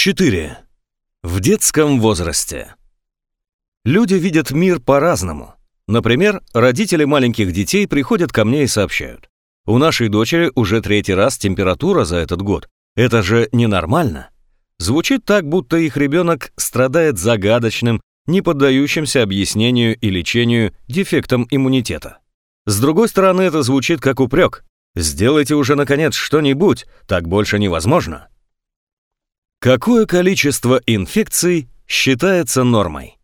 4. В детском возрасте. Люди видят мир по-разному. Например, родители маленьких детей приходят ко мне и сообщают. У нашей дочери уже третий раз температура за этот год. Это же ненормально. Звучит так, будто их ребенок страдает загадочным, не поддающимся объяснению и лечению дефектом иммунитета. С другой стороны, это звучит как упрек. Сделайте уже, наконец, что-нибудь, так больше невозможно. Какое количество инфекций считается нормой?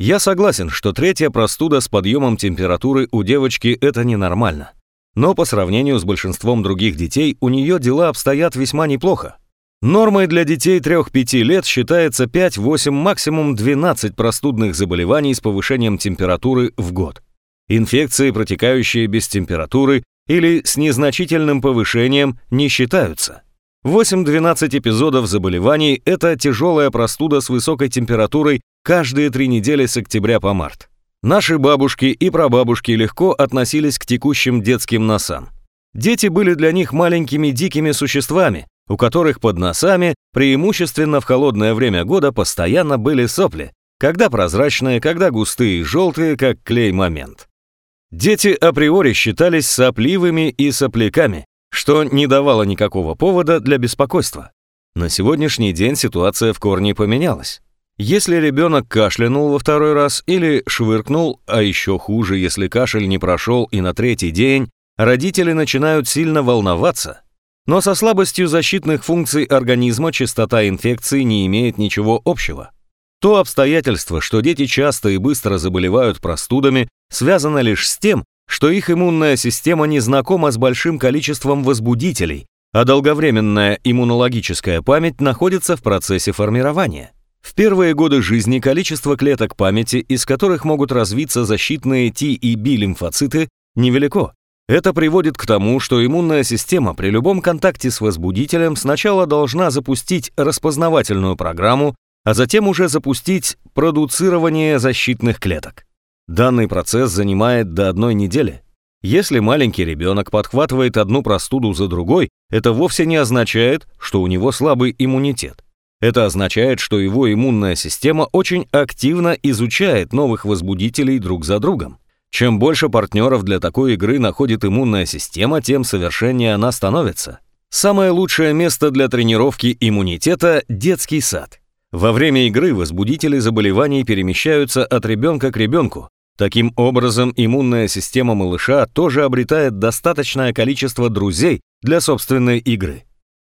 Я согласен, что третья простуда с подъемом температуры у девочки – это ненормально. Но по сравнению с большинством других детей у нее дела обстоят весьма неплохо. Нормой для детей 3-5 лет считается 5-8, максимум 12 простудных заболеваний с повышением температуры в год. Инфекции, протекающие без температуры или с незначительным повышением, не считаются. 8-12 эпизодов заболеваний – это тяжелая простуда с высокой температурой каждые три недели с октября по март. Наши бабушки и прабабушки легко относились к текущим детским носам. Дети были для них маленькими дикими существами, у которых под носами, преимущественно в холодное время года, постоянно были сопли, когда прозрачные, когда густые желтые, как клей момент. Дети априори считались сопливыми и сопляками, что не давало никакого повода для беспокойства. На сегодняшний день ситуация в корне поменялась. Если ребенок кашлянул во второй раз или швыркнул, а еще хуже, если кашель не прошел и на третий день, родители начинают сильно волноваться. Но со слабостью защитных функций организма частота инфекции не имеет ничего общего. То обстоятельство, что дети часто и быстро заболевают простудами, связано лишь с тем, что их иммунная система не знакома с большим количеством возбудителей, а долговременная иммунологическая память находится в процессе формирования. В первые годы жизни количество клеток памяти, из которых могут развиться защитные Т и Б лимфоциты, невелико. Это приводит к тому, что иммунная система при любом контакте с возбудителем сначала должна запустить распознавательную программу, а затем уже запустить продуцирование защитных клеток. Данный процесс занимает до одной недели. Если маленький ребенок подхватывает одну простуду за другой, это вовсе не означает, что у него слабый иммунитет. Это означает, что его иммунная система очень активно изучает новых возбудителей друг за другом. Чем больше партнеров для такой игры находит иммунная система, тем совершеннее она становится. Самое лучшее место для тренировки иммунитета – детский сад. Во время игры возбудители заболеваний перемещаются от ребенка к ребенку, Таким образом, иммунная система малыша тоже обретает достаточное количество друзей для собственной игры.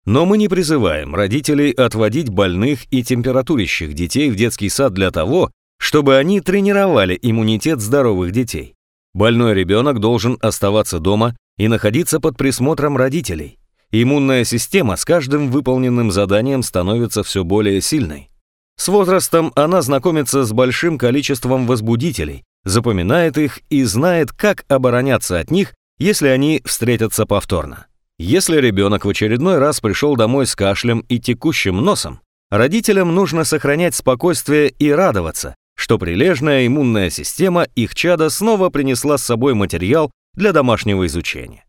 Но мы не призываем родителей отводить больных и температурящих детей в детский сад для того, чтобы они тренировали иммунитет здоровых детей. Больной ребенок должен оставаться дома и находиться под присмотром родителей. Иммунная система с каждым выполненным заданием становится все более сильной. С возрастом она знакомится с большим количеством возбудителей, запоминает их и знает, как обороняться от них, если они встретятся повторно. Если ребенок в очередной раз пришел домой с кашлем и текущим носом, родителям нужно сохранять спокойствие и радоваться, что прилежная иммунная система их чада снова принесла с собой материал для домашнего изучения.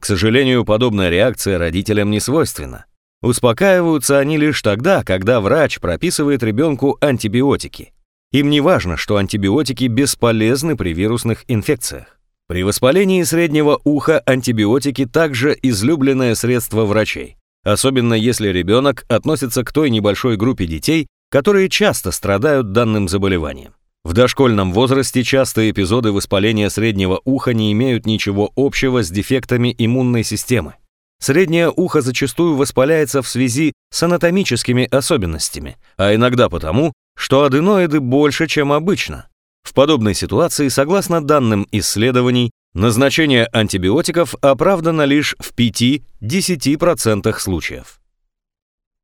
К сожалению, подобная реакция родителям не свойственна. Успокаиваются они лишь тогда, когда врач прописывает ребенку антибиотики. Им не важно, что антибиотики бесполезны при вирусных инфекциях. При воспалении среднего уха антибиотики также излюбленное средство врачей, особенно если ребенок относится к той небольшой группе детей, которые часто страдают данным заболеванием. В дошкольном возрасте частые эпизоды воспаления среднего уха не имеют ничего общего с дефектами иммунной системы. Среднее ухо зачастую воспаляется в связи с анатомическими особенностями, а иногда потому, что аденоиды больше, чем обычно. В подобной ситуации, согласно данным исследований, назначение антибиотиков оправдано лишь в 5-10% случаев.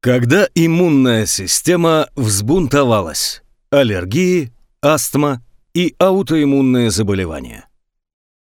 Когда иммунная система взбунтовалась, аллергии, астма и аутоиммунные заболевания.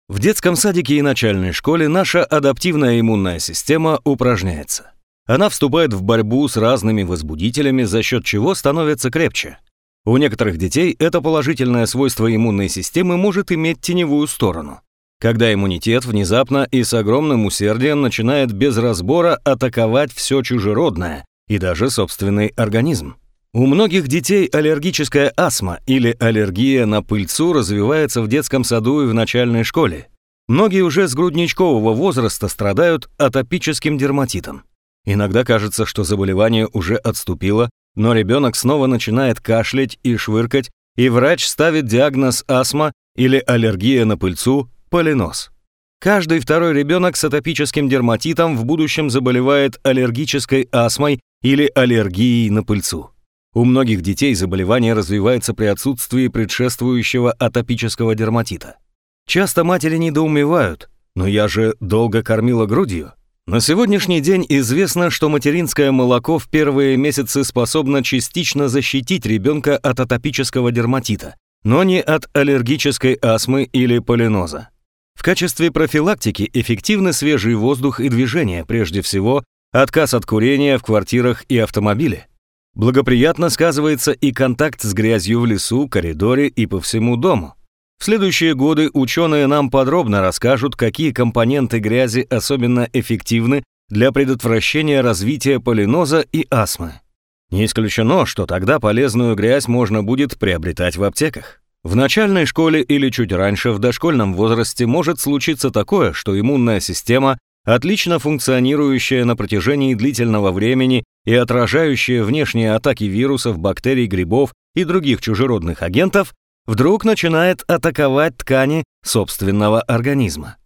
В детском садике и начальной школе наша адаптивная иммунная система упражняется. Она вступает в борьбу с разными возбудителями, за счет чего становится крепче. У некоторых детей это положительное свойство иммунной системы может иметь теневую сторону. Когда иммунитет внезапно и с огромным усердием начинает без разбора атаковать все чужеродное и даже собственный организм. У многих детей аллергическая астма или аллергия на пыльцу развивается в детском саду и в начальной школе. Многие уже с грудничкового возраста страдают атопическим дерматитом. Иногда кажется, что заболевание уже отступило, но ребенок снова начинает кашлять и швыркать, и врач ставит диагноз астма или аллергия на пыльцу, полинос. Каждый второй ребенок с атопическим дерматитом в будущем заболевает аллергической астмой или аллергией на пыльцу. У многих детей заболевание развивается при отсутствии предшествующего атопического дерматита. Часто матери недоумевают, но я же долго кормила грудью. На сегодняшний день известно, что материнское молоко в первые месяцы способно частично защитить ребенка от атопического дерматита, но не от аллергической астмы или полиноза. В качестве профилактики эффективны свежий воздух и движение, прежде всего, отказ от курения в квартирах и автомобиле. Благоприятно сказывается и контакт с грязью в лесу, коридоре и по всему дому. В следующие годы ученые нам подробно расскажут, какие компоненты грязи особенно эффективны для предотвращения развития полиноза и астмы. Не исключено, что тогда полезную грязь можно будет приобретать в аптеках. В начальной школе или чуть раньше в дошкольном возрасте может случиться такое, что иммунная система, отлично функционирующая на протяжении длительного времени и отражающая внешние атаки вирусов, бактерий, грибов и других чужеродных агентов, вдруг начинает атаковать ткани собственного организма.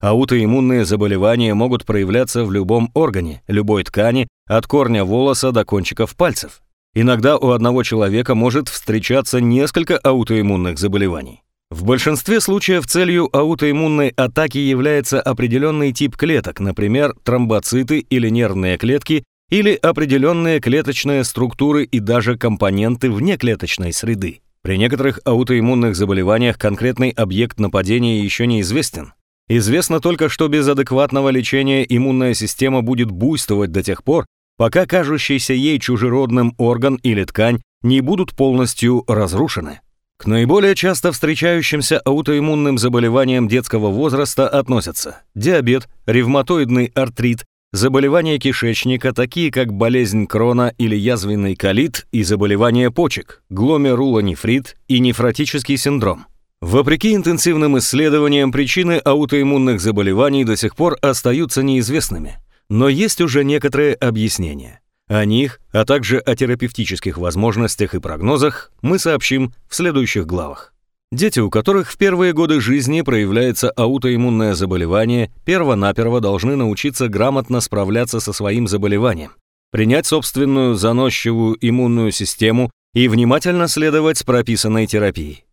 Аутоиммунные заболевания могут проявляться в любом органе, любой ткани, от корня волоса до кончиков пальцев. Иногда у одного человека может встречаться несколько аутоиммунных заболеваний. В большинстве случаев целью аутоиммунной атаки является определенный тип клеток, например, тромбоциты или нервные клетки, или определенные клеточные структуры и даже компоненты внеклеточной среды. При некоторых аутоиммунных заболеваниях конкретный объект нападения еще не известен. Известно только, что без адекватного лечения иммунная система будет буйствовать до тех пор, пока кажущийся ей чужеродным орган или ткань не будут полностью разрушены. К наиболее часто встречающимся аутоиммунным заболеваниям детского возраста относятся диабет, ревматоидный артрит, заболевания кишечника, такие как болезнь Крона или язвенный колит и заболевания почек, гломерулонефрит и нефротический синдром. Вопреки интенсивным исследованиям, причины аутоиммунных заболеваний до сих пор остаются неизвестными. Но есть уже некоторые объяснения. О них, а также о терапевтических возможностях и прогнозах мы сообщим в следующих главах. Дети, у которых в первые годы жизни проявляется аутоиммунное заболевание, перво-наперво должны научиться грамотно справляться со своим заболеванием, принять собственную заносчивую иммунную систему и внимательно следовать прописанной терапии.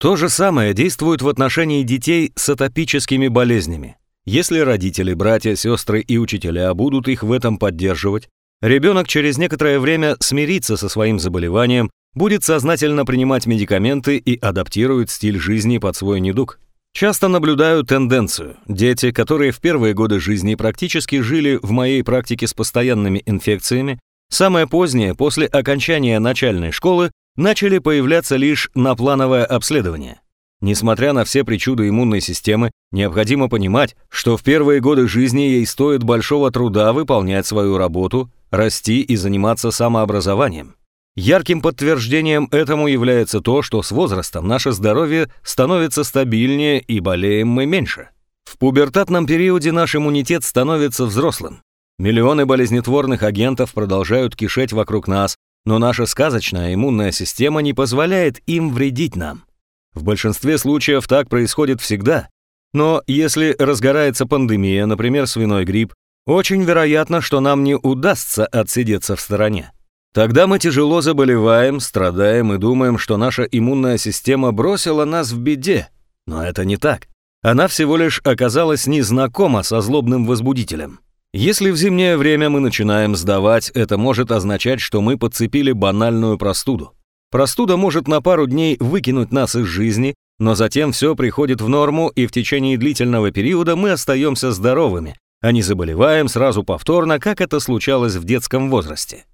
То же самое действует в отношении детей с атопическими болезнями. Если родители, братья, сестры и учителя будут их в этом поддерживать, ребенок через некоторое время смирится со своим заболеванием будет сознательно принимать медикаменты и адаптирует стиль жизни под свой недуг. Часто наблюдаю тенденцию. Дети, которые в первые годы жизни практически жили в моей практике с постоянными инфекциями, самое позднее, после окончания начальной школы, начали появляться лишь на плановое обследование. Несмотря на все причуды иммунной системы, необходимо понимать, что в первые годы жизни ей стоит большого труда выполнять свою работу, расти и заниматься самообразованием. Ярким подтверждением этому является то, что с возрастом наше здоровье становится стабильнее и болеем мы меньше. В пубертатном периоде наш иммунитет становится взрослым. Миллионы болезнетворных агентов продолжают кишеть вокруг нас, но наша сказочная иммунная система не позволяет им вредить нам. В большинстве случаев так происходит всегда. Но если разгорается пандемия, например, свиной грипп, очень вероятно, что нам не удастся отсидеться в стороне. Тогда мы тяжело заболеваем, страдаем и думаем, что наша иммунная система бросила нас в беде. Но это не так. Она всего лишь оказалась незнакома со злобным возбудителем. Если в зимнее время мы начинаем сдавать, это может означать, что мы подцепили банальную простуду. Простуда может на пару дней выкинуть нас из жизни, но затем все приходит в норму, и в течение длительного периода мы остаемся здоровыми, а не заболеваем сразу повторно, как это случалось в детском возрасте.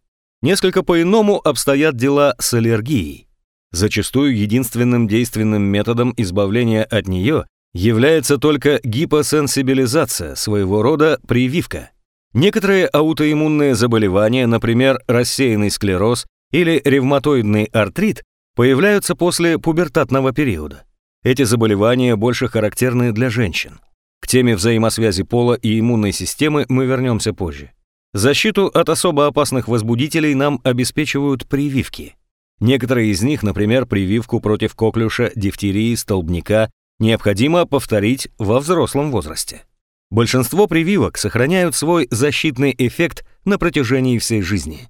Несколько по-иному обстоят дела с аллергией. Зачастую единственным действенным методом избавления от нее является только гипосенсибилизация, своего рода прививка. Некоторые аутоиммунные заболевания, например, рассеянный склероз или ревматоидный артрит, появляются после пубертатного периода. Эти заболевания больше характерны для женщин. К теме взаимосвязи пола и иммунной системы мы вернемся позже. Защиту от особо опасных возбудителей нам обеспечивают прививки. Некоторые из них, например, прививку против коклюша, дифтерии, столбняка, необходимо повторить во взрослом возрасте. Большинство прививок сохраняют свой защитный эффект на протяжении всей жизни.